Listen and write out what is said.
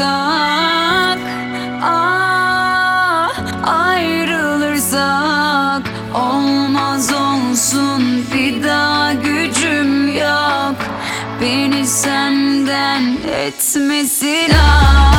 ayrılırsak ah, Ayrılırsak Olmaz olsun. Bir daha gücüm yok. Beni senden etmesin. Ah.